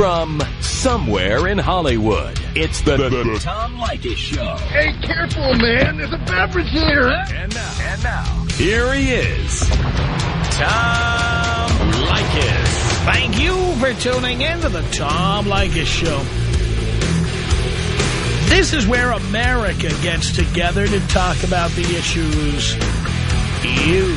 from somewhere in Hollywood. It's the, the, the Tom Leykis Show. Hey, careful, man. There's a beverage here. Huh? And now, and now, here he is, Tom Leykis. Thank you for tuning in to the Tom Leykis Show. This is where America gets together to talk about the issues you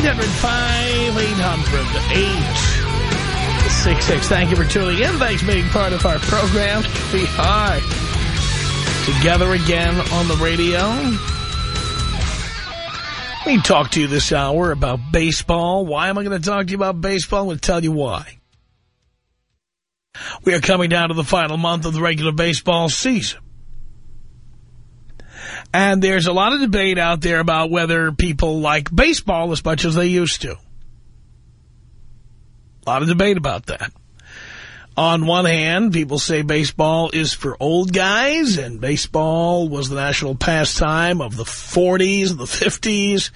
1-800-5800-866. Thank you for tuning in. Thanks for being part of our program. We are together again on the radio. Let me talk to you this hour about baseball. Why am I going to talk to you about baseball? I'm going to tell you why. We are coming down to the final month of the regular baseball season. And there's a lot of debate out there about whether people like baseball as much as they used to. A lot of debate about that. On one hand, people say baseball is for old guys, and baseball was the national pastime of the 40s and the 50s,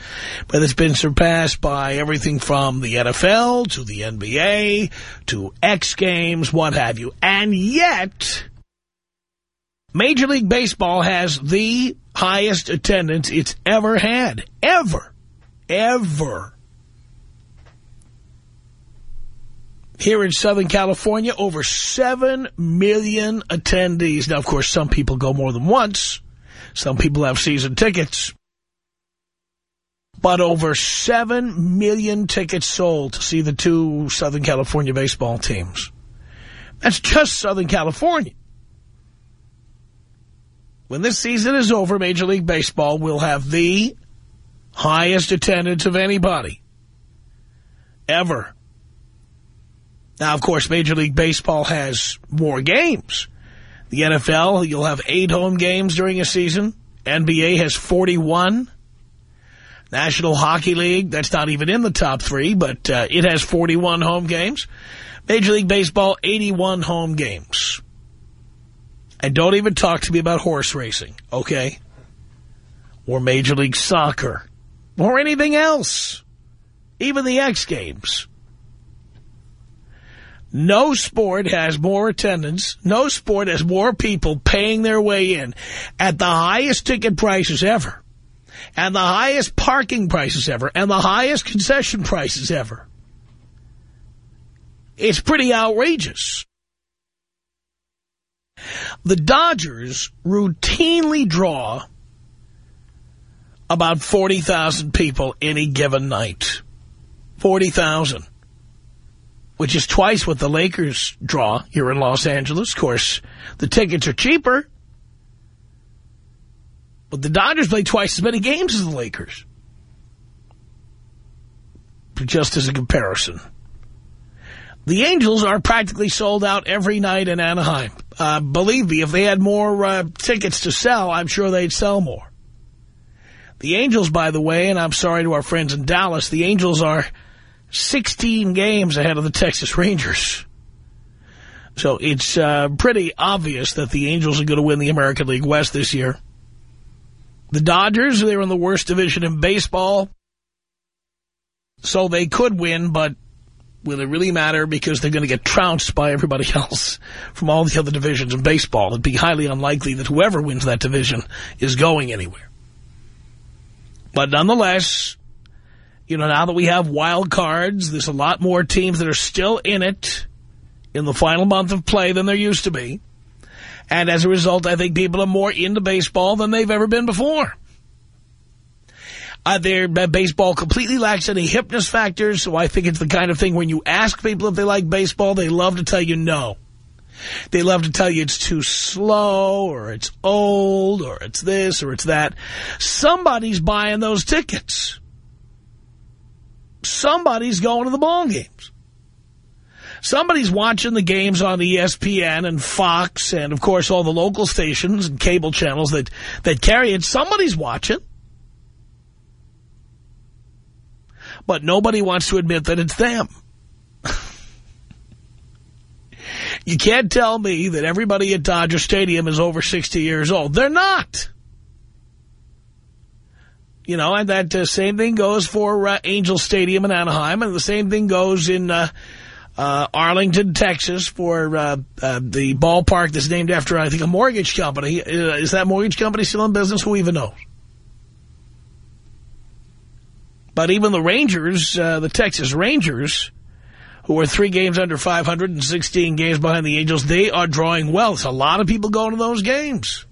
but it's been surpassed by everything from the NFL to the NBA to X Games, what have you. And yet, Major League Baseball has the highest attendance it's ever had. Ever. Ever. Here in Southern California, over 7 million attendees. Now, of course, some people go more than once. Some people have season tickets. But over 7 million tickets sold to see the two Southern California baseball teams. That's just Southern California. When this season is over, Major League Baseball will have the highest attendance of anybody ever. Now, of course, Major League Baseball has more games. The NFL, you'll have eight home games during a season. NBA has 41. National Hockey League, that's not even in the top three, but uh, it has 41 home games. Major League Baseball, 81 home games. And don't even talk to me about horse racing, okay? Or Major League Soccer. Or anything else. Even the X Games. No sport has more attendance. No sport has more people paying their way in at the highest ticket prices ever. And the highest parking prices ever. And the highest concession prices ever. It's pretty outrageous. The Dodgers routinely draw about 40,000 people any given night. 40,000 which is twice what the Lakers draw here in Los Angeles. Of course, the tickets are cheaper. But the Dodgers play twice as many games as the Lakers. Just as a comparison. The Angels are practically sold out every night in Anaheim. Uh, believe me, if they had more uh, tickets to sell, I'm sure they'd sell more. The Angels, by the way, and I'm sorry to our friends in Dallas, the Angels are 16 games ahead of the Texas Rangers. So it's uh, pretty obvious that the Angels are going to win the American League West this year. The Dodgers, they're in the worst division in baseball. So they could win, but will it really matter because they're going to get trounced by everybody else from all the other divisions in baseball? It'd be highly unlikely that whoever wins that division is going anywhere. But nonetheless, you know, now that we have wild cards, there's a lot more teams that are still in it in the final month of play than there used to be. And as a result, I think people are more into baseball than they've ever been before. Uh, their uh, baseball completely lacks any hipness factors, so I think it's the kind of thing when you ask people if they like baseball, they love to tell you no. They love to tell you it's too slow, or it's old, or it's this, or it's that. Somebody's buying those tickets. somebody's going to the ball games. Somebody's watching the games on ESPN and Fox and, of course, all the local stations and cable channels that, that carry it. Somebody's watching. But nobody wants to admit that it's them. you can't tell me that everybody at Dodger Stadium is over 60 years old. They're not. You know, and that uh, same thing goes for uh, Angel Stadium in Anaheim, and the same thing goes in uh, uh, Arlington, Texas, for uh, uh, the ballpark that's named after, I think, a mortgage company. Is that mortgage company still in business? Who even knows? But even the Rangers, uh, the Texas Rangers, who are three games under 516 games behind the Angels, they are drawing well. It's a lot of people going to those games.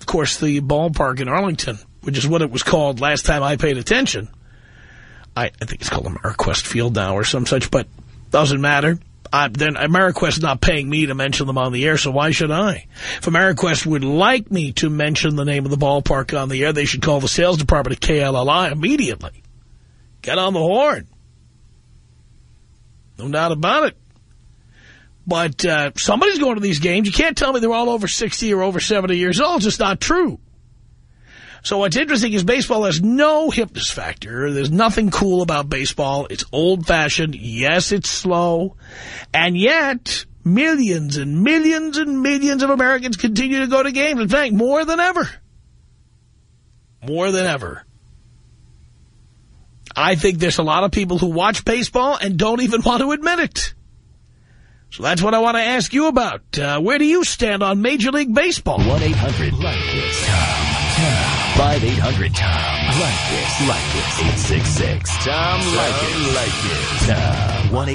Of course, the ballpark in Arlington, which is what it was called last time I paid attention, I, I think it's called AmeriQuest Field now or some such, but doesn't matter. I, then AmeriQuest is not paying me to mention them on the air, so why should I? If AmeriQuest would like me to mention the name of the ballpark on the air, they should call the sales department at KLLI immediately. Get on the horn. No doubt about it. But uh, somebody's going to these games. You can't tell me they're all over 60 or over 70 years old. It's just not true. So what's interesting is baseball has no hipness factor. There's nothing cool about baseball. It's old-fashioned. Yes, it's slow. And yet, millions and millions and millions of Americans continue to go to games. In fact, more than ever. More than ever. I think there's a lot of people who watch baseball and don't even want to admit it. So that's what I want to ask you about. Uh, where do you stand on Major League Baseball? 1-800-LIKE-TOM. 5-800-TOM. Like this. Like this. 866. Tom Leykis. Like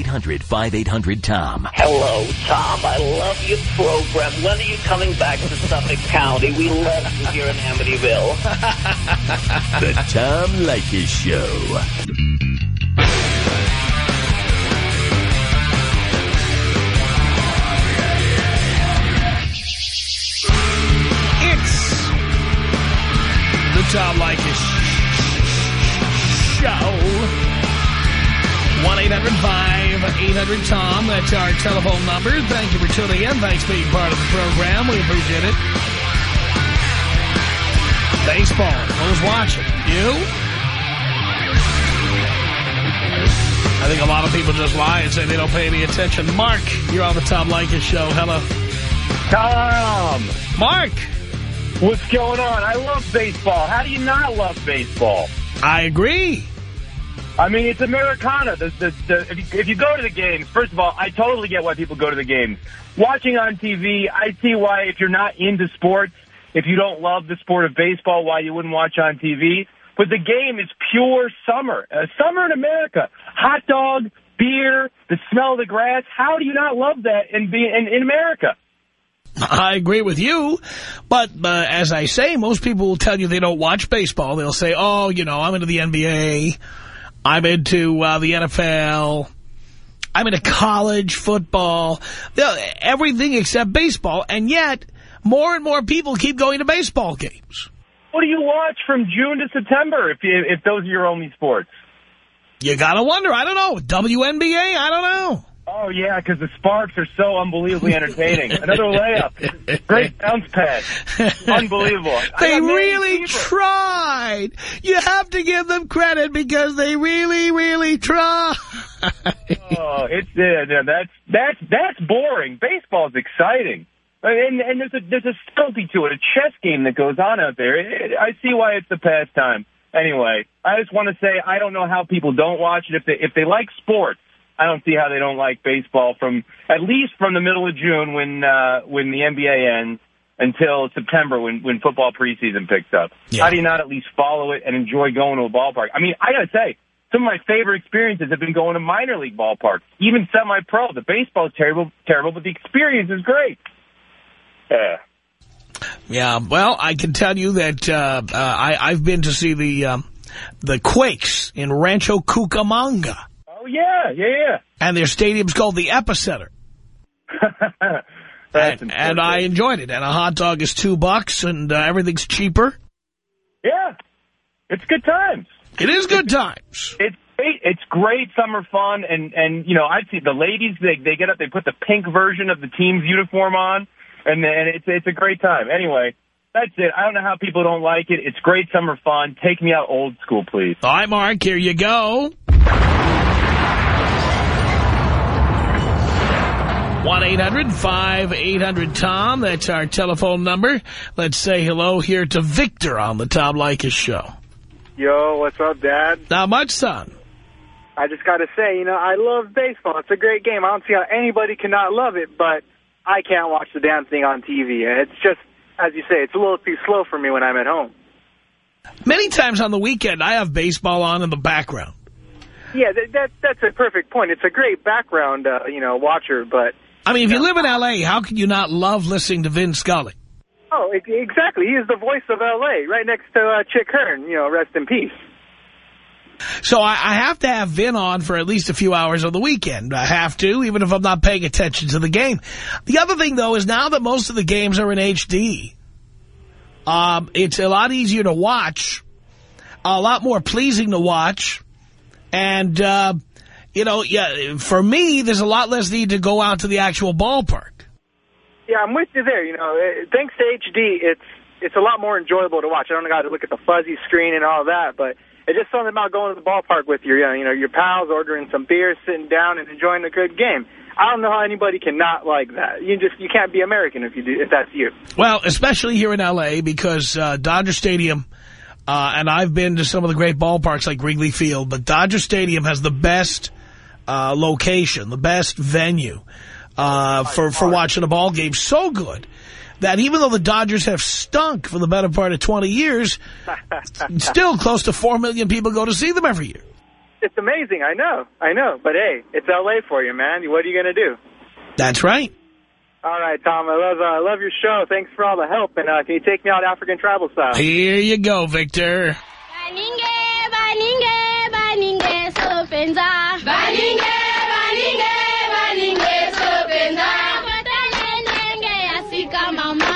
it. 1-800-5800-TOM. Hello, Tom. I love your program. When are you coming back to Suffolk County? We love you here in Amityville. The Tom Leykis Show. Tom Leykis Show. 1-800-5800-TOM. That's our telephone number. Thank you for tuning in. Thanks for being part of the program. We appreciate it. Baseball. Who's watching? You? I think a lot of people just lie and say they don't pay any attention. Mark, you're on the Tom Leykis Show. Hello. Tom, Mark. What's going on? I love baseball. How do you not love baseball? I agree. I mean, it's Americana. The, the, the, if, you, if you go to the games, first of all, I totally get why people go to the games. Watching on TV, I see why if you're not into sports, if you don't love the sport of baseball, why you wouldn't watch on TV. But the game is pure summer. Uh, summer in America. Hot dog, beer, the smell of the grass. How do you not love that in, be, in, in America? I agree with you, but uh, as I say, most people will tell you they don't watch baseball. They'll say, oh, you know, I'm into the NBA, I'm into uh, the NFL, I'm into college football, everything except baseball, and yet more and more people keep going to baseball games. What do you watch from June to September if you, if those are your only sports? You gotta wonder, I don't know, WNBA, I don't know. Oh, yeah, because the Sparks are so unbelievably entertaining. Another layup. Great bounce pad. Unbelievable. They really tried. You have to give them credit because they really, really tried. Oh, it's yeah, yeah, that's that's that's boring. Baseball's exciting, and and there's a there's a subtlety to it, a chess game that goes on out there. It, I see why it's the pastime. Anyway, I just want to say I don't know how people don't watch it. If they if they like sports, I don't see how they don't like baseball from at least from the middle of June when uh, when the NBA ends until September when when football preseason picks up. Yeah. How do you not at least follow it and enjoy going to a ballpark? I mean, I gotta say. Some of my favorite experiences have been going to minor league ballparks, even semi-pro. The baseball's terrible, terrible, but the experience is great. Yeah. Yeah, well, I can tell you that uh, uh, I, I've been to see the um, the Quakes in Rancho Cucamonga, Oh yeah, yeah, yeah. and their stadium's called the Epicenter. And, and I enjoyed it. And a hot dog is two bucks, and uh, everything's cheaper. yeah, it's good times. It is good times. It's great. It's great summer fun, and and you know I see the ladies. They they get up, they put the pink version of the team's uniform on, and then it's it's a great time. Anyway, that's it. I don't know how people don't like it. It's great summer fun. Take me out old school, please. All right, Mark, here you go. 1-800-5800-TOM. That's our telephone number. Let's say hello here to Victor on the Tom Leykis show. Yo, what's up, Dad? Not much, son. I just got to say, you know, I love baseball. It's a great game. I don't see how anybody cannot love it, but I can't watch the damn thing on TV. It's just, as you say, it's a little too slow for me when I'm at home. Many times on the weekend, I have baseball on in the background. Yeah, that, that that's a perfect point. It's a great background, uh, you know, watcher, but... I mean, if you live in L.A., how can you not love listening to Vin Scully? Oh, exactly. He is the voice of L.A., right next to uh, Chick Hearn, you know, rest in peace. So I, I have to have Vin on for at least a few hours on the weekend. I have to, even if I'm not paying attention to the game. The other thing, though, is now that most of the games are in HD, um, it's a lot easier to watch, a lot more pleasing to watch, and, uh, you know, yeah, for me, there's a lot less need to go out to the actual ballpark. Yeah, I'm with you there. You know, Uh, thanks to HD, it's it's a lot more enjoyable to watch. I don't got to look at the fuzzy screen and all that, but it's just something about going to the ballpark with your, you know, your pals, ordering some beer, sitting down, and enjoying a good game. I don't know how anybody can not like that. You just you can't be American if you do if that's you. Well, especially here in L.A. because uh, Dodger Stadium, uh, and I've been to some of the great ballparks like Wrigley Field, but Dodger Stadium has the best uh, location, the best venue uh, for, for watching a ball game. So good that even though the Dodgers have stunk for the better part of 20 years, still close to 4 million people go to see them every year. It's amazing. I know. I know. But hey, it's L.A. for you, man. What are you going to do? That's right. All right, Tom. I love uh, I love your show. Thanks for all the help. And uh, can you take me out African tribal style? Here you go, Victor. Baninge, baninge, baninge, sopenza. Baninge, baninge, baninge, sopenza. Kotale nenge asika mama.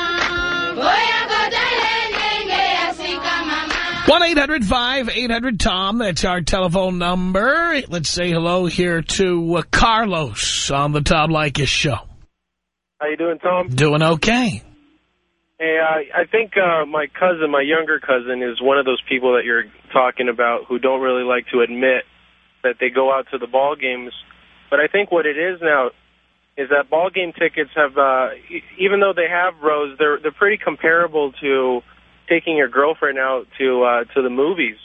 Oya kotale nenge asika mama. 1-800-5800-TOM. That's our telephone number. Let's say hello here to uh, Carlos on the Tom Leykis show. How you doing, Tom? Doing okay. Hey, uh, I think uh, my cousin, my younger cousin, is one of those people that you're talking about who don't really like to admit that they go out to the ball games. But I think what it is now is that ball game tickets have, uh, even though they have rows, they're they're pretty comparable to taking your girlfriend out to uh, to the movies.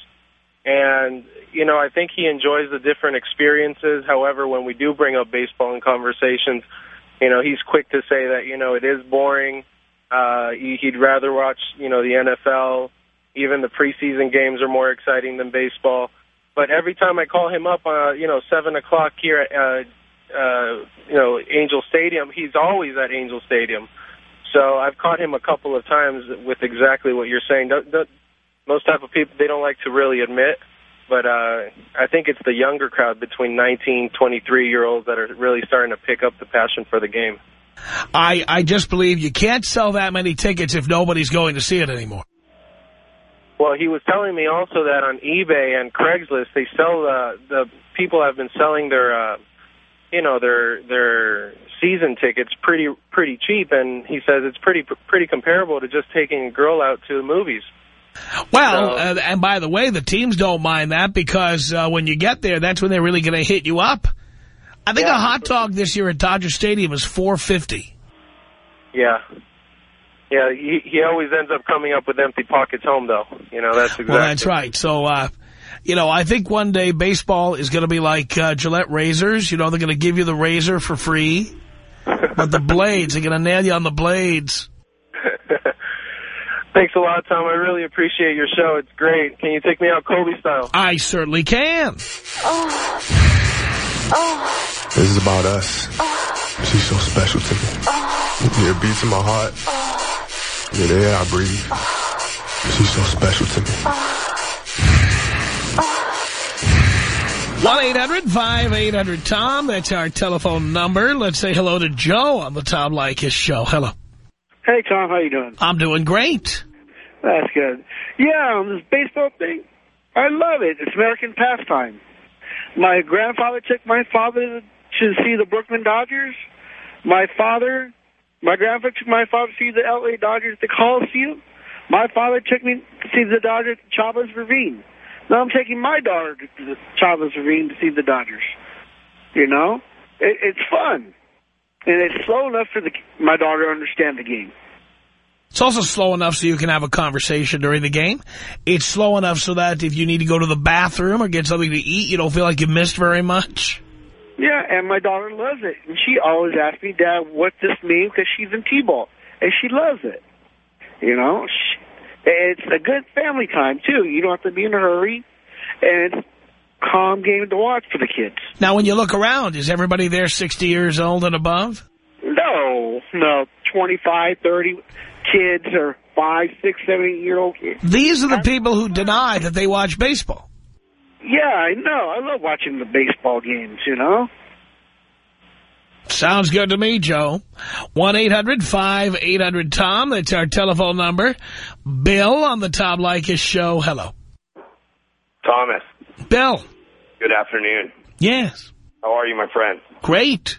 And you know, I think he enjoys the different experiences. However, when we do bring up baseball in conversations, you know, he's quick to say that you know it is boring. Uh, he'd rather watch, you know, the NFL. Even the preseason games are more exciting than baseball. But every time I call him up, uh, you know, seven o'clock here at, uh, uh, you know, Angel Stadium, he's always at Angel Stadium. So I've caught him a couple of times with exactly what you're saying. Don't, most type of people they don't like to really admit, but uh, I think it's the younger crowd between 19, 23 year olds that are really starting to pick up the passion for the game. I, I just believe you can't sell that many tickets if nobody's going to see it anymore. Well, he was telling me also that on eBay and Craigslist they sell uh, the people have been selling their uh, you know their their season tickets pretty pretty cheap, and he says it's pretty pretty comparable to just taking a girl out to the movies. Well, So- uh, and by the way, the teams don't mind that because uh, when you get there, that's when they're really going to hit you up. I think Yeah. a hot dog this year at Dodger Stadium is four fifty. Yeah. Yeah, he, he always ends up coming up with empty pockets home, though. You know, that's exactly. Well, that's right. So, uh, you know, I think one day baseball is going to be like uh, Gillette razors. You know, they're going to give you the razor for free, but the blades, they're going to nail you on the blades. Thanks a lot, Tom. I really appreciate your show. It's great. Can you take me out Kobe style? I certainly can. This is about us. She's so special to me. Yeah, it beats in my heart. Yeah, the air I breathe. She's so special to me. 1-800-5800-TOM. That's our telephone number. Let's say hello to Joe on the Tom Leykis show. Hello. Hey, Tom, how you doing? I'm doing great. That's good. Yeah, um, this baseball thing. I love it. It's American pastime. My grandfather took my father to see the Brooklyn Dodgers. My father, my grandfather took my father to see the L.A. Dodgers at the Coliseum. My father took me to see the Dodgers at Chavez Ravine. Now I'm taking my daughter to the Chavez Ravine to see the Dodgers. You know? It, it's fun. And it's slow enough for the, my daughter to understand the game. It's also slow enough so you can have a conversation during the game. It's slow enough so that if you need to go to the bathroom or get something to eat, you don't feel like you missed very much. Yeah, and my daughter loves it. And she always asks me, Dad, what this means? Because she's in T-ball. And she loves it. You know? She, it's a good family time, too. You don't have to be in a hurry. And it's calm game to watch for the kids. Now, when you look around, is everybody there 60 years old and above? No, no, 25, 30 kids or five, six, seven, eight-year-old kids. These are the people who deny that they watch baseball. Yeah, I know. I love watching the baseball games, you know? Sounds good to me, Joe. 1-800-5800-TOM. That's our telephone number. Bill on the Tom Leykis show. Hello. Thomas. Bill. Good afternoon. Yes. How are you, my friend? Great.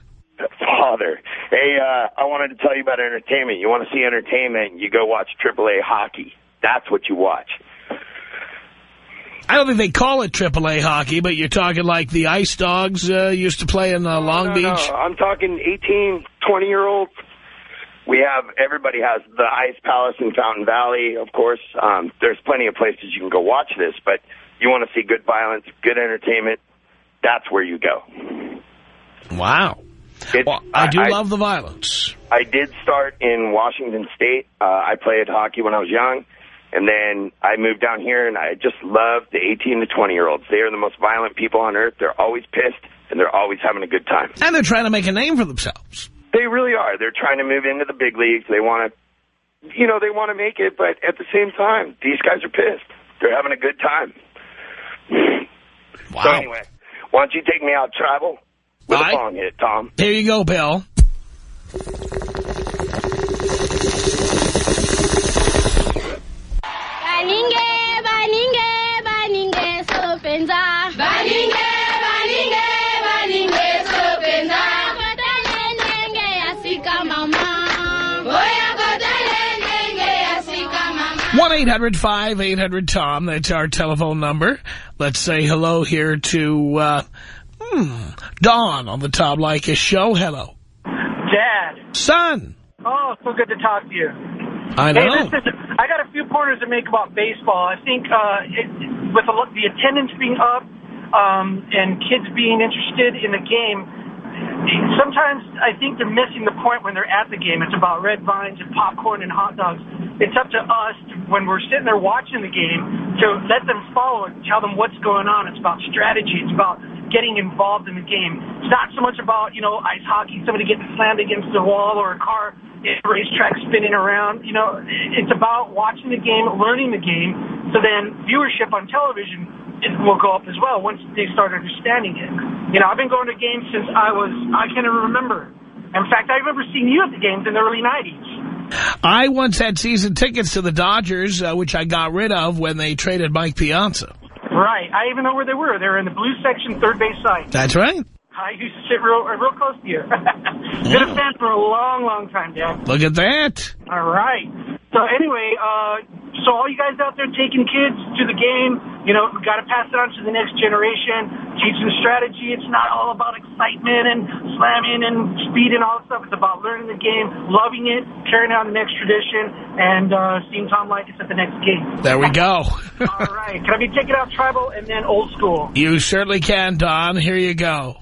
Father. Hey, uh, I wanted to tell you about entertainment. You want to see entertainment, you go watch AAA hockey. That's what you watch. I don't think they call it AAA hockey, but you're talking like the Ice Dogs uh, used to play in uh, Long no, Beach. No, I'm talking 18, 20-year-olds. We have, everybody has the Ice Palace in Fountain Valley, of course. Um, there's plenty of places you can go watch this, but you want to see good violence, good entertainment, that's where you go. Wow. Well, I do I- love the violence. I did start in Washington State. Uh, I played hockey when I was young. And then I moved down here, and I just love the 18 to 20-year-olds. They are the most violent people on earth. They're always pissed, and they're always having a good time. And they're trying to make a name for themselves. They really are. They're trying to move into the big leagues. They want to, you know, they want to make it, but at the same time, these guys are pissed. They're having a good time. Wow. So anyway, why don't you take me out travel with All right. a bong hit, Tom? Here you go, Bill. Baninge, baninge, baninge, sopenza. Baninge, baninge, baninge, sopenza. Kotele nenge asika mama. Boya kotele nenge asika mama. 1-800-5800-TOM. That's our telephone number. Let's say hello here to uh, hmm, Dawn on the Tom Leykis show. Hello. Dad. Son. Oh, so good to talk to you. I Hey, know. listen, I got a few pointers to make about baseball. I think uh, it, with the, the attendance being up um, and kids being interested in the game, sometimes I think they're missing the point when they're at the game. It's about red vines and popcorn and hot dogs. It's up to us when we're sitting there watching the game to let them follow and tell them what's going on. It's about strategy. It's about getting involved in the game. It's not so much about, you know, ice hockey, somebody getting slammed against the wall or a car racetrack spinning around. You know, it's about watching the game, learning the game, so then viewership on television will go up as well once they start understanding it. You know, I've been going to games since I was, I can't even remember. In fact, I remember seeing you at the games in the early 90s. I once had season tickets to the Dodgers, uh, which I got rid of when they traded Mike Piazza. Right. I even know where they were. They were in the blue section, third base side. That's right. I used to sit real, real close to you. Been a fan for a long, long time, Dad. Look at that. All right. So anyway, uh, so all you guys out there taking kids to the game, you know, got to pass it on to the next generation. Teach them strategy. It's not all about excitement and slamming and speed and all that stuff. It's about learning the game, loving it, carrying on the next tradition, and uh, seeing Tom Leykis at the next game. There we go. all right. Can I be taken out tribal and then old school? you certainly can, Don. Here you go.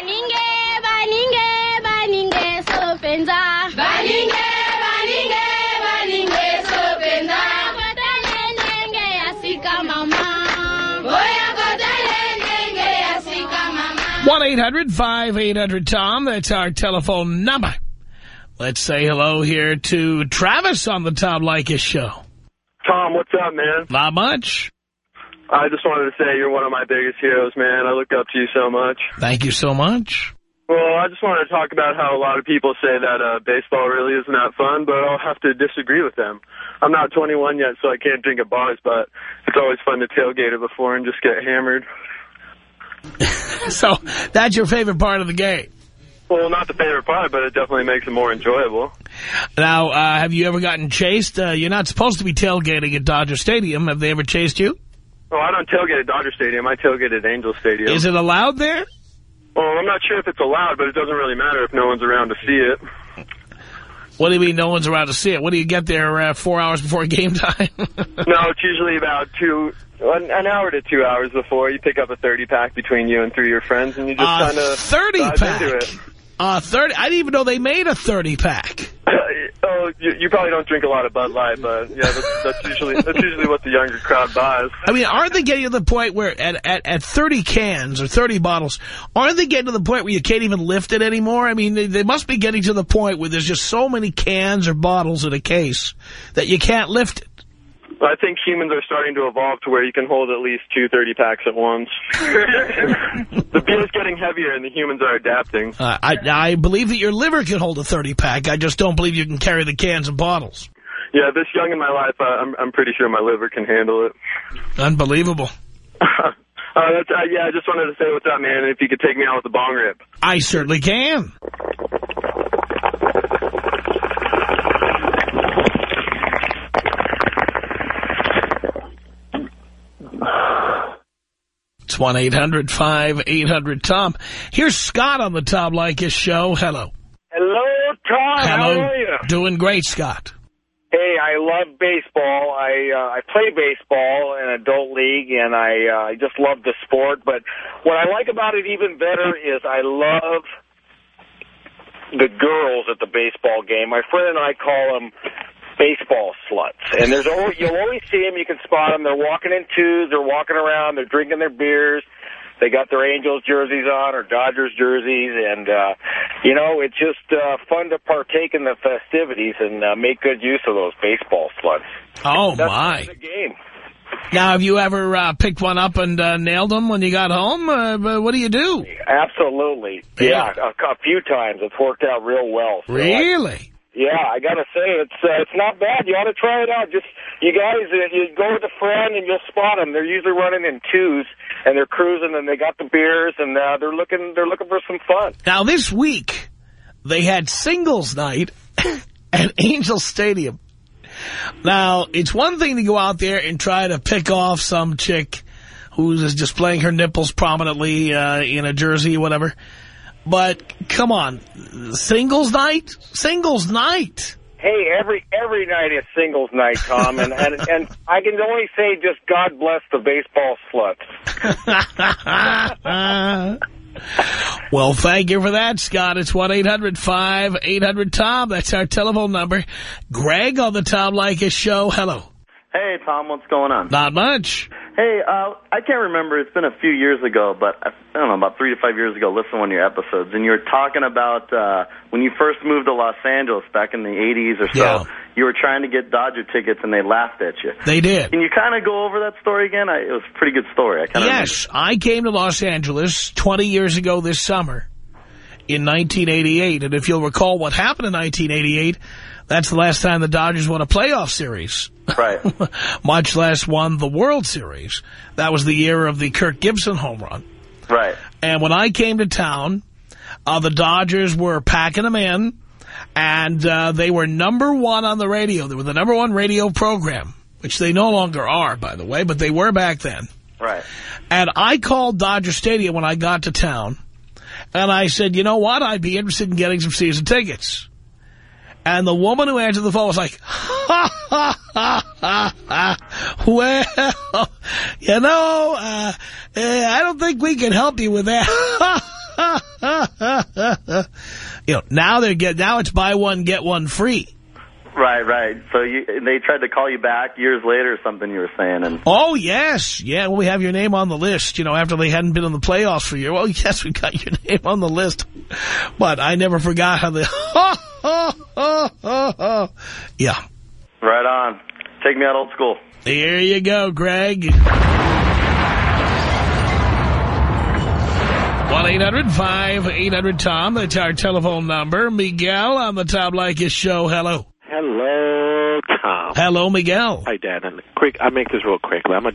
Baninge, baninge, baninge, sopenza. Baninge, baninge, baninge, sopenza. Kotele nenge asika mama. Boya kotele nenge asika mama. 1-800-5800-TOM. That's our telephone number. Let's say hello here to Travis on the Tom Leykis show. Tom, what's up, man? Not much. I just wanted to say you're one of my biggest heroes, man. I look up to you so much. Thank you so much. Well, I just wanted to talk about how a lot of people say that uh, baseball really isn't that fun, but I'll have to disagree with them. I'm not 21 yet, so I can't drink at bars, but it's always fun to tailgate it before and just get hammered. so that's your favorite part of the game. Well, not the favorite part, but it definitely makes it more enjoyable. Now, uh, have you ever gotten chased? Uh, you're not supposed to be tailgating at Dodger Stadium. Have they ever chased you? Well, I don't tailgate at Dodger Stadium. I tailgate at Angel Stadium. Is it allowed there? Well, I'm not sure if it's allowed, but it doesn't really matter if no one's around to see it. What do you mean no one's around to see it? What do you get there uh, four hours before game time? no, it's usually about two, an, an hour to two hours before. You pick up a 30-pack between you and three of your friends, and you just kind of 30-pack? into it. Uh, 30. I didn't even know they made a 30-pack. oh, you, you probably don't drink a lot of Bud Light, but yeah, that's, that's usually that's usually what the younger crowd buys. I mean, aren't they getting to the point where at, at, at 30 cans or 30 bottles, aren't they getting to the point where you can't even lift it anymore? I mean, they, they must be getting to the point where there's just so many cans or bottles in a case that you can't lift it. I think humans are starting to evolve to where you can hold at least two 30-packs at once. the beer is getting heavier and the humans are adapting. Uh, I, I believe that your liver can hold a 30-pack. I just don't believe you can carry the cans and bottles. Yeah, this young in my life, uh, I'm, I'm pretty sure my liver can handle it. Unbelievable. Uh, that's, uh, yeah, I just wanted to say what's up, man, and if you could take me out with a bong rip. I certainly can. It's 1-800-5800-TOM. Here's Scott on the Tom Leykis show. Hello. Hello, Tom. Hello. How are you? Doing great, Scott. Hey, I love baseball. I uh, I play baseball in adult league, and I uh, I just love the sport. But what I like about it even better is I love the girls at the baseball game. My friend and I call them baseball sluts. And there's always, you'll always see them. You can spot them. They're walking in twos. They're walking around. They're drinking their beers. They got their Angels jerseys on or Dodgers jerseys. And, uh, you know, it's just uh, fun to partake in the festivities and uh, make good use of those baseball sluts. Oh, That's my. The game. Now, have you ever uh, picked one up and uh, nailed them when you got home? Uh, but what do you do? Absolutely. Yeah, a, a few times. It's worked out real well. So I- Really? Yeah, I gotta say it's uh, it's not bad. You ought to try it out. Just you guys, uh, you go with a friend and you'll spot them. They're usually running in twos and they're cruising and they got the beers and uh, they're looking they're looking for some fun. Now, this week, they had singles night at Angel Stadium. Now, it's one thing to go out there and try to pick off some chick who's displaying her nipples prominently uh, in a jersey or whatever. But, come on, singles night? Singles night. Hey, every every night is singles night, Tom, and and, and I can only say just God bless the baseball sluts. well, thank you for that, Scott. It's 1-800-5800-TOM. That's our telephone number. Greg on the Tom Leykis show. Hello. Hey, Tom, what's going on? Not much. Hey, uh, I can't remember. It's been a few years ago, but I, don't know, about three to five years ago, listened to one of your episodes, and you were talking about uh, when you first moved to Los Angeles back in the 80s or so, Yeah. you were trying to get Dodger tickets, and they laughed at you. They did. Can you kind of go over that story again? I, it was a pretty good story. I kind of Yes, I came to Los Angeles 20 years ago this summer in 1988. And if you'll recall what happened in 1988, that's the last time the Dodgers won a playoff series. Right. Much less won the World Series. That was the year of the Kirk Gibson home run. Right. And when I came to town, uh, the Dodgers were packing them in, and uh, they were number one on the radio. They were the number one radio program, which they no longer are, by the way, but they were back then. Right. And I called Dodger Stadium when I got to town, and I said, you know what, I'd be interested in getting some season tickets. And the woman who answered the phone was like, ha, ha, ha, ha, ha. well, you know, uh, eh, I don't think we can help you with that. you know, now they're get now it's buy one, get one free. Right, right. So you, they tried to call you back years later or something you were saying. and Oh, yes. Yeah, well, we have your name on the list, you know, after they hadn't been in the playoffs for a year. Well, yes, we got your name on the list. But I never forgot how the... yeah. Right on. Take me out old school. There you go, Greg. 1-800-5800-TOM. That's our telephone number. Miguel on the Tom Leykis show. Hello. Hello, Tom. Hello, Miguel. Hi, Dad. And quick, I make this real quickly. I'm a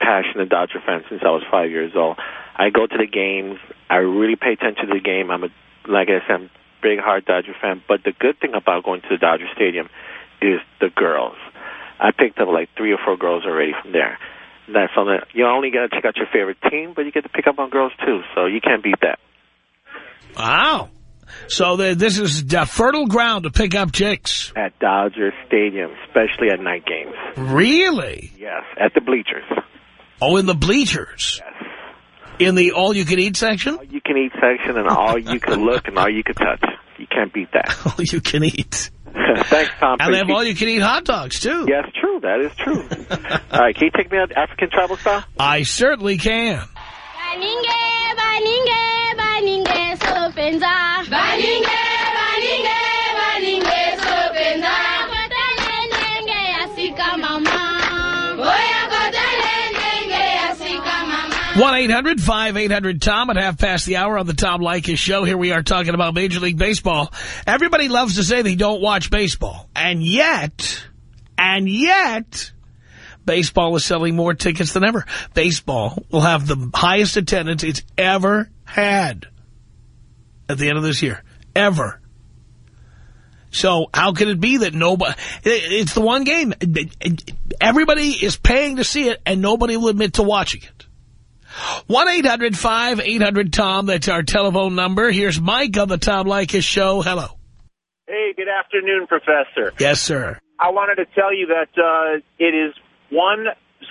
passionate Dodger fan since I was five years old. I go to the games. I really pay attention to the game. I'm a, like I said, I'm a big heart Dodger fan. But the good thing about going to the Dodger Stadium is the girls. I picked up like three or four girls already from there. That's on the. You only got to check out your favorite team, but you get to pick up on girls too. So you can't beat that. Wow. So the, this is a fertile ground to pick up chicks. At Dodger Stadium, especially at night games. Really? Yes, at the bleachers. Oh, in the bleachers? Yes. In the all-you-can-eat section? All you can eat section and all you can look and all you can touch. You can't beat that. All you can eat. Thanks, Tom. And they have all-you-can-eat hot dogs, too. Yes, true. That is true. all right, can you take me out African travel style? I certainly can. Baninge, baninge, baninge, sopenza. Mama. Boya kotele nenge asika mama. 1-800-5800-TOM at half past the hour on the Tom Leykis show. Here we are talking about Major League Baseball. Everybody loves to say they don't watch baseball. And yet, and yet, baseball is selling more tickets than ever. Baseball will have the highest attendance it's ever had at the end of this year. Ever. So how can it be that nobody, it's the one game. Everybody is paying to see it and nobody will admit to watching it. 1-800-5800-TOM. That's our telephone number. Here's Mike on the Tom Leykis show. Hello. Hey, good afternoon, Professor. Yes, sir. I wanted to tell you that uh, it is one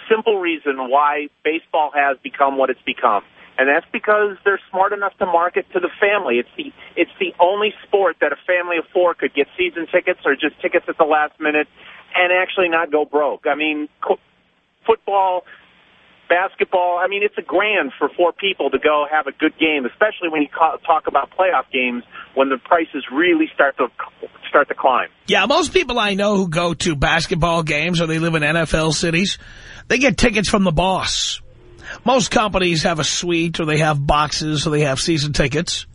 simple reason why baseball has become what it's become. And that's because they're smart enough to market to the family. It's the it's the only sport that a family of four could get season tickets or just tickets at the last minute and actually not go broke. I mean, football, basketball. I mean, it's a grand for four people to go have a good game, especially when you talk about playoff games when the prices really start to start to climb. Yeah, most people I know who go to basketball games or they live in NFL cities, they get tickets from the boss. Most companies have a suite or they have boxes or they have season tickets.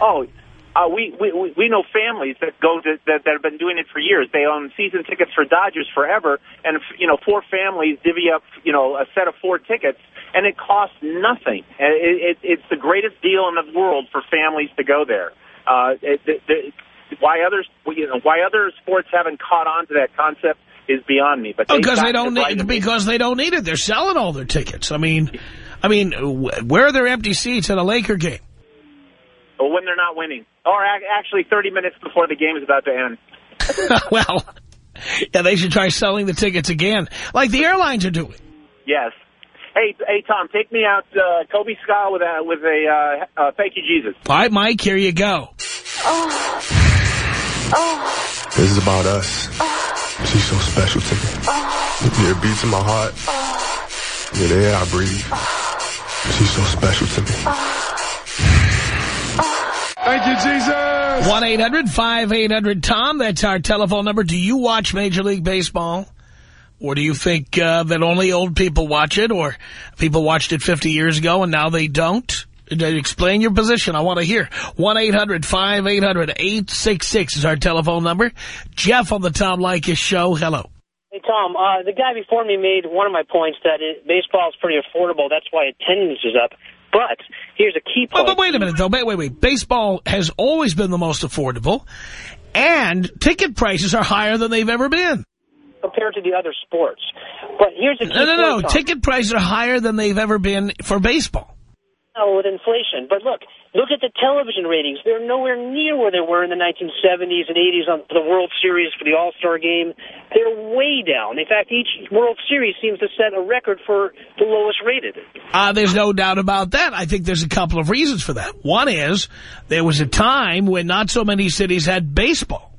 Oh, uh, we, we we know families that go to that, that have been doing it for years. They own season tickets for Dodgers forever, and you know, four families divvy up you know a set of four tickets, and it costs nothing. And It, it, it's the greatest deal in the world for families to go there. Uh, it, it, it, why others you know why other sports haven't caught on to that concept is beyond me. But Because they've they don't it need because they don't need it. They're selling all their tickets. I mean, I mean, where are there empty seats at a Laker game? But when they're not winning, or actually 30 minutes before the game is about to end. well, yeah, they should try selling the tickets again, like the airlines are doing. Yes. Hey, hey, Tom, take me out uh, Kobe style with a with a uh, uh, thank you, Jesus. All right, Mike, here you go. Oh. Oh. This is about us. She's so special to me. Yeah, it beats in my heart. Yeah, the air I breathe. She's so special to me. Thank you, Jesus. 1-800-5800-TOM. That's our telephone number. Do you watch Major League Baseball? Or do you think uh, that only old people watch it? Or people watched it 50 years ago and now they don't? Uh, Explain your position. I want to hear. 1-800-5800-866 is our telephone number. Jeff on the Tom Leykis show. Hello. Hey, Tom, uh, the guy before me made one of my points that it, baseball is pretty affordable. That's why attendance is up. But here's a key point. but wait a minute, though. Wait, wait, wait. Baseball has always been the most affordable. And ticket prices are higher than they've ever been. compared to the other sports. But here's a key No, no, no. Ticket prices are higher than they've ever been for baseball. Oh, with inflation. But look, look at the television ratings. They're nowhere near where they were in the 1970s and 80s on the World Series for the All-Star Game. They're way down. In fact, each World Series seems to set a record for the lowest rated. Uh, there's no doubt about that. I think there's a couple of reasons for that. One is there was a time when not so many cities had baseball.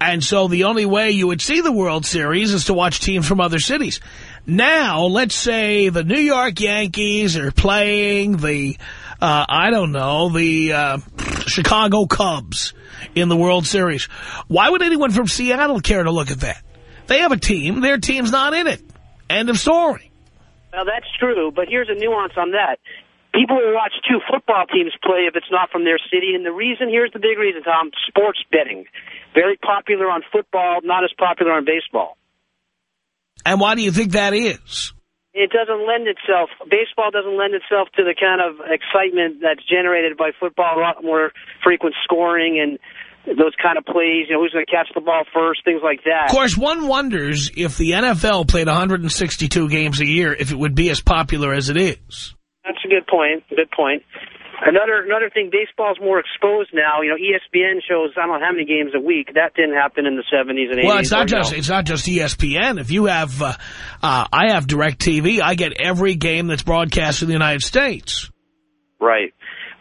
And so the only way you would see the World Series is to watch teams from other cities. Now, let's say the New York Yankees are playing the, uh, I don't know, the uh, Chicago Cubs in the World Series. Why would anyone from Seattle care to look at that? They have a team. Their team's not in it. End of story. Well, that's true, but here's a nuance on that. people will watch two football teams play if it's not from their city. And the reason, here's the big reason, Tom, sports betting. Very popular on football, not as popular on baseball. And why do you think that is? It doesn't lend itself, baseball doesn't lend itself to the kind of excitement that's generated by football, a lot more frequent scoring and those kind of plays, you know, who's going to catch the ball first, things like that. Of course, one wonders if the NFL played 162 games a year, if it would be as popular as it is. That's a good point. Good point. Another another thing, baseball's more exposed now. You know, ESPN shows I don't know how many games a week. That didn't happen in the 70s and 80s. Well, it's not just no. it's not just ESPN. If you have, uh, uh, I have Direct TV. I get every game that's broadcast in the United States. Right.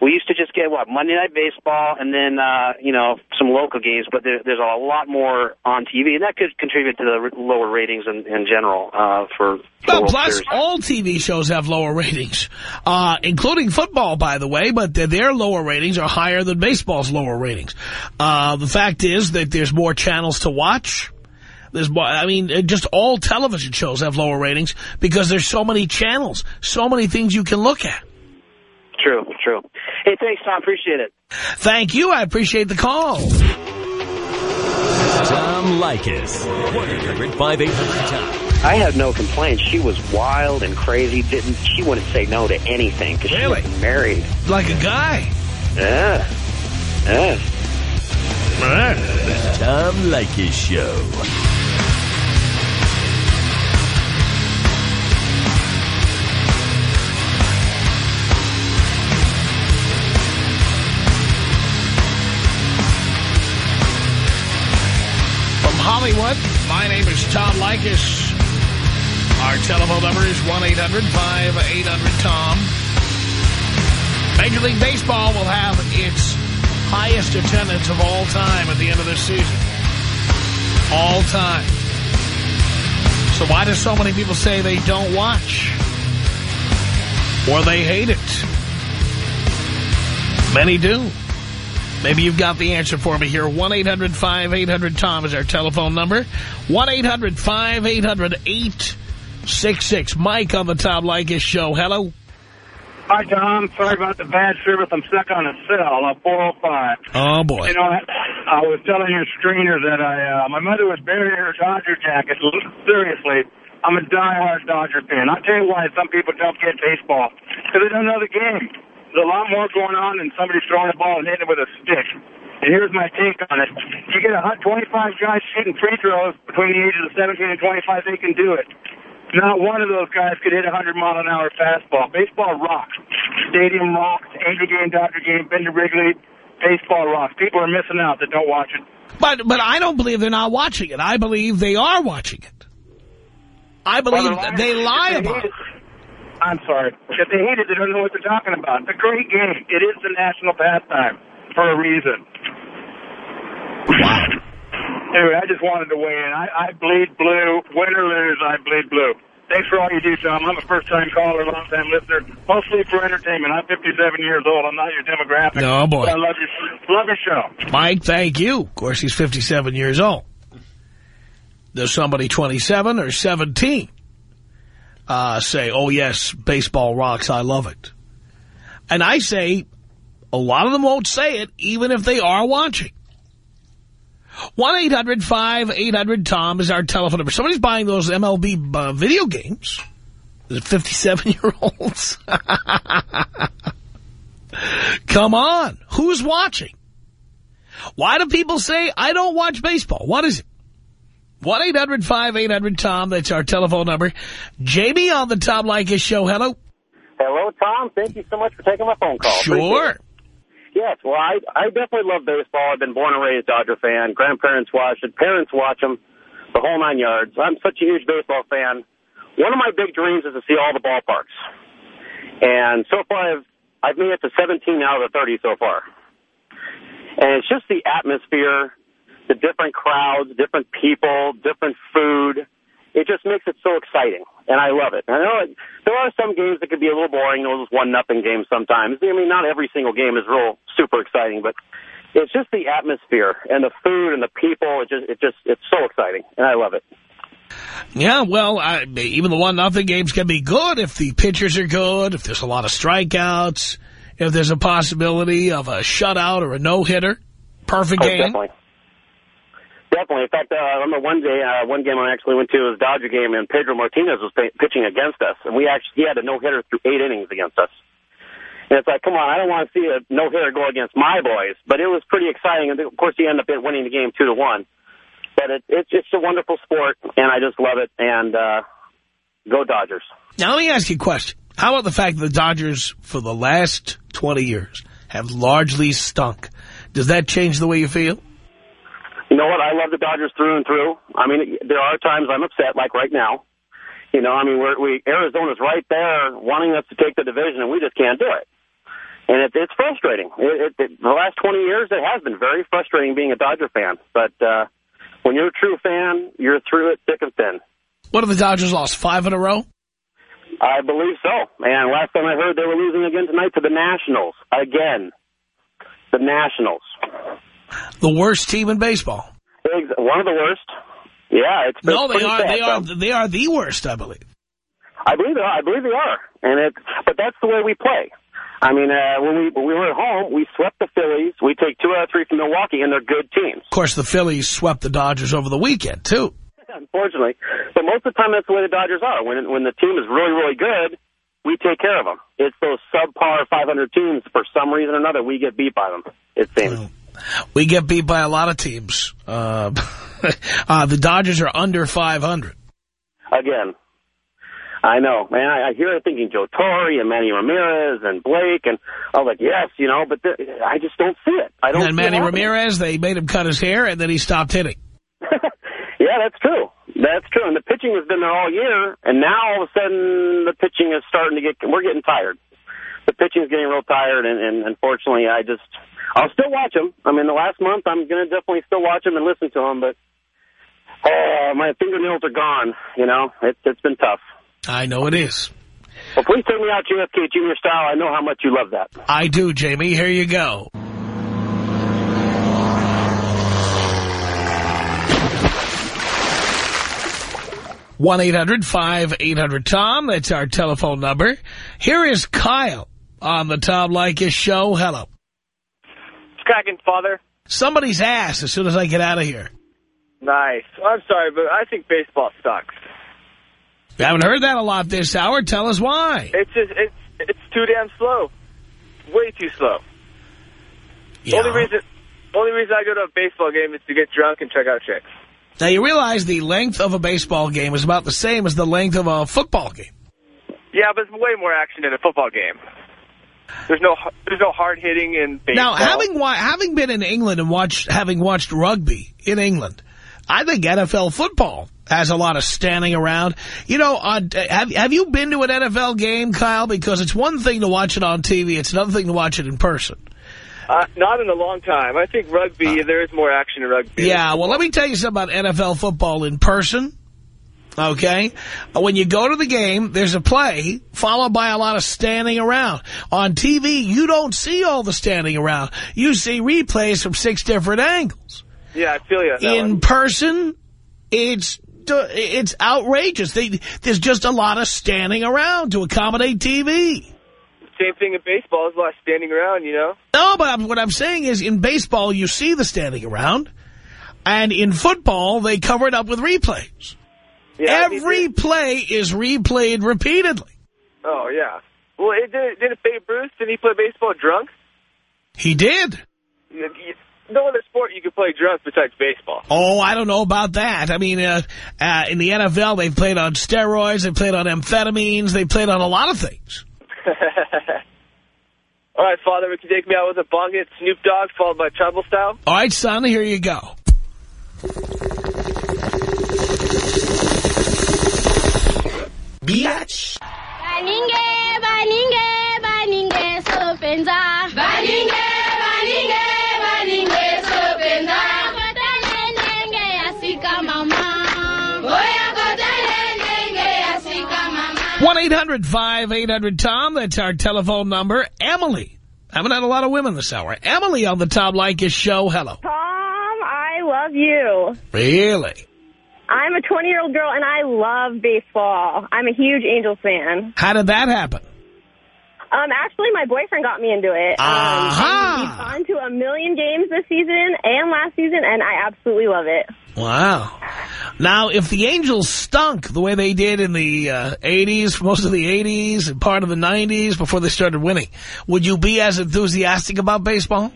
We used to just get, what, Monday Night Baseball and then, uh, you know, some local games, but there, there's a lot more on TV, and that could contribute to the lower ratings in, in general uh, for, Well, plus Series. all TV shows have lower ratings, uh, including football, by the way, but their, their lower ratings are higher than baseball's lower ratings. Uh, the fact is that there's more channels to watch. There's more, I mean, uh, just all television shows have lower ratings because there's so many channels, so many things you can look at. True, true. Hey, thanks, Tom. Appreciate it. Thank you. I appreciate the call. Tom Leykis. 1-800-5800-TOM. I had no complaints. She was wild and crazy. Didn't she wouldn't say no to anything because Really? she was married. Like a guy. Yeah. Yeah. Tom Leykis Show. Hollywood, my name is Tom Leykis. Our telephone number is 1-800-5800-TOM. Major League Baseball will have its highest attendance of all time at the end of this season. All time. So why do so many people say they don't watch? Or they hate it? Many do. Maybe you've got the answer for me here. 1-800-5800-TOM is our telephone number. 1-800-5800-866. Mike on the Tom Leykis Show. Hello. Hi, Tom. Sorry about the bad service. I'm stuck on a cell, a 405. Oh, boy. You know, I, I was telling your screener that I, uh, my mother was burying her Dodger jacket. Seriously, I'm a diehard Dodger fan. I'll tell you why some people don't get baseball. Because they don't know the game. There's a lot more going on than somebody throwing a ball and hitting it with a stick. And here's my take on it. You get a 25 guys shooting free throws between the ages of 17 and 25, they can do it. Not one of those guys could hit a 100 mile an hour fastball. Baseball rocks. Stadium rocks. Angel game, Dodger game, Bender Wrigley. Baseball rocks. People are missing out that don't watch it. But but I don't believe they're not watching it. I believe they are watching it. I believe Well, they lie about it. I'm sorry. If they hate it, they don't know what they're talking about. It's a great game. It is the national pastime for a reason. Anyway, I just wanted to weigh in. I, I bleed blue. Win or lose, I bleed blue. Thanks for all you do, Tom. I'm a first-time caller, long-time listener, mostly for entertainment. I'm 57 years old. I'm not your demographic. No, boy. I love your, love your show. Mike, thank you. Of course, he's 57 years old. Does somebody 27 or 17 uh, say, oh, yes, baseball rocks, I love it? And I say, a lot of them won't say it, even if they are watching. 1-800-5800-TOM is our telephone number. Somebody's buying those MLB uh, video games. The 57-year-olds. Come on. Who's watching? Why do people say, I don't watch baseball? What is it? 1-800-5800-TOM. That's our telephone number. Jamie on the Tom Leykis show. Hello. Hello, Tom. Thank you so much for taking my phone call. Sure. Yes, well, I I definitely love baseball. I've been born and raised Dodger fan. Grandparents watch it. Parents watch them. The whole nine yards. I'm such a huge baseball fan. One of my big dreams is to see all the ballparks. And so far, I've I've made it to 17 out of the 30 so far. And it's just the atmosphere, the different crowds, different people, different food. It just makes it so exciting, and I love it. I know it, there are some games that can be a little boring, those one nothing games sometimes. I mean, not every single game is real super exciting, but it's just the atmosphere and the food and the people. It just, it just, it's so exciting, and I love it. Yeah, well, I, even the one nothing games can be good if the pitchers are good, if there's a lot of strikeouts, if there's a possibility of a shutout or a no hitter. Perfect Oh, game. definitely. Definitely. In fact, uh, I remember one day, uh, one game I actually went to was Dodger game, and Pedro Martinez was pitching against us, and we actually he had a no hitter through eight innings against us. And it's like, come on, I don't want to see a no hitter go against my boys, but it was pretty exciting. And of course, he ended up winning the game two to one. But it, it's it's a wonderful sport, and I just love it. And uh, go Dodgers. Now, let me ask you a question. How about the fact that the Dodgers, for the last 20 years, have largely stunk? Does that change the way you feel? You know what? I love the Dodgers through and through. I mean, there are times I'm upset, like right now. You know, I mean, we're, we Arizona's right there wanting us to take the division, and we just can't do it. And it, it's frustrating. It, it, it, the last 20 years, it has been very frustrating being a Dodger fan. But uh, when you're a true fan, you're through it thick and thin. What have the Dodgers lost, five in a row? I believe so. And last time I heard, they were losing again tonight to the Nationals. Again. The Nationals. The worst team in baseball. Ex- One of the worst. Yeah, it's No, they are, sad, they are, though. they are the worst, I believe. I believe they are. I believe they are. And it, but that's the way we play. I mean, uh, when we when we were at home, we swept the Phillies. We take two out of three from Milwaukee, and they're good teams. Of course, the Phillies swept the Dodgers over the weekend, too. Unfortunately, but most of the time, that's the way the Dodgers are. When when the team is really really good, we take care of them. It's those subpar 500 teams. For some reason or another, we get beat by them. It seems. We get beat by a lot of teams. Uh, uh, the Dodgers are under 500. Again, I know, man. I, I hear it thinking Joe Torre and Manny Ramirez and Blake, and I was like, yes, you know, but I just don't see it. I don't. And Manny. Ramirez, they made him cut his hair, and then he stopped hitting. Yeah, that's true. That's true. And the pitching has been there all year, and now all of a sudden the pitching is starting to get. We're getting tired. The pitching is getting real tired, and, and unfortunately, I just I'll still watch them. I mean, the last month I'm going to definitely still watch them and listen to them, but oh, my fingernails are gone. You know, it, it's been tough. I know it is. Well, please take me out JFK Junior style. I know how much you love that. I do, Jamie. Here you go. one 800 tom That's our telephone number. Here is Kyle on the Tom Leykis show. Hello. Cracking, father. Somebody's ass as soon as I get out of here. Nice. I'm sorry, but I think baseball sucks. You haven't heard that a lot this hour. Tell us why. It's just it's it's too damn slow. Way too slow. Yeah. Only reason only reason I go to a baseball game is to get drunk and check out chicks. Now, you realize the length of a baseball game is about the same as the length of a football game. Yeah, but it's way more action in a football game. There's no there's no hard hitting in baseball. Now, having having been in England and watched having watched rugby in England, I think NFL football has a lot of standing around. You know, on, have have you been to an NFL game, Kyle? Because it's one thing to watch it on TV; it's another thing to watch it in person. Uh, not in a long time. I think rugby, there is more action in rugby. Yeah, well, let me tell you something about NFL football in person. Okay? Uh, when you go to the game, there's a play followed by a lot of standing around. On TV, you don't see all the standing around. You see replays from six different angles. Yeah, I feel you. In one. person, it's it's outrageous. They, there's just a lot of standing around to accommodate TV. Same thing in baseball. There's a lot of standing around, you know? No, but I'm, what I'm saying is in baseball, you see the standing around. And in football, they cover it up with replays. Yeah, Every play is replayed repeatedly. Oh, yeah. Well, it did, didn't Babe Bruce, did he play baseball drunk? He did. No other sport you could play drunk besides baseball. Oh, I don't know about that. I mean, uh, uh, in the NFL, they played on steroids, they played on amphetamines, they played on a lot of things. All right, Father, we can take me out with a bong hit Snoop Dogg followed by Tribal Style? All right, son, here you go. Baninge, baninge, baninge, sopenza. Baninge, baninge, baninge, sopenza. Kotale nenge asika mama. Oya kotale nenge asika mama. 1-800-5800-TOM. That's our telephone number. Emily. Haven't had a lot of women this hour. Emily on the Tom Leykis show. Hello. Tom, I love you. Really? I'm a 20-year-old girl, and I love baseball. I'm a huge Angels fan. How did that happen? Um, actually, my boyfriend got me into it. Aha! Um, he's gone to a million games this season and last season, and I absolutely love it. Wow. Now, if the Angels stunk the way they did in the uh, 80s, most of the 80s, and part of the 90s before they started winning, would you be as enthusiastic about baseball?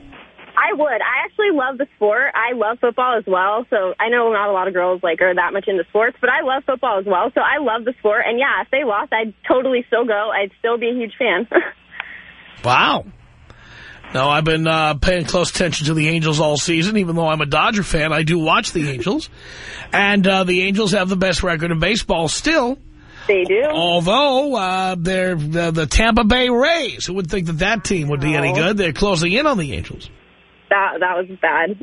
I would. I actually love the sport. I love football as well. So I know not a lot of girls like are that much into sports, but I love football as well. So I love the sport. And yeah, if they lost, I'd totally still go. I'd still be a huge fan. Wow. No, I've been uh, paying close attention to the Angels all season. Even though I'm a Dodger fan, I do watch the Angels. And uh, the Angels have the best record in baseball still. They do. Although uh, they're the, the Tampa Bay Rays. Who would think that that team would be any good? They're closing in on the Angels. That that was bad.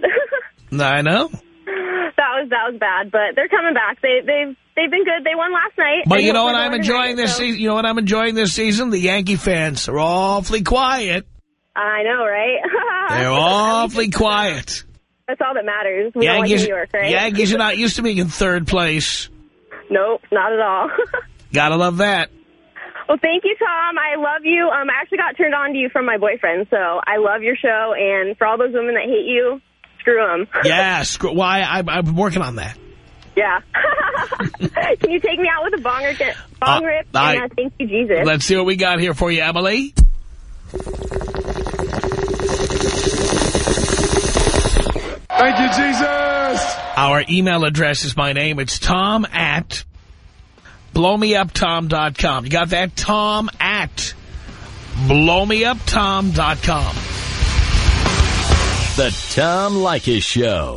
I know. that was that was bad. But they're coming back. They they've they've been good. They won last night. But you know what I'm enjoying this so- season? You know what I'm enjoying this season? The Yankee fans are awfully quiet. I know, right? They're awfully quiet. That's all that matters. We don't like New York, right? Yankees are not used to being in third place. Nope, not at all. Gotta love that. Well, thank you, Tom. I love you. Um, I actually got turned on to you from my boyfriend, so I love your show. And for all those women that hate you, screw them. Yeah, screw, why? I, I'm working on that. yeah. Can you take me out with a bong, or bong Uh, rip? I- and uh, thank you, Jesus. Let's see what we got here for you, Emily. Thank you, Jesus. Our email address is my name. It's tom at blowmeuptom.com. You got that? Tom at blowmeuptom.com. The Tom Leykis Show.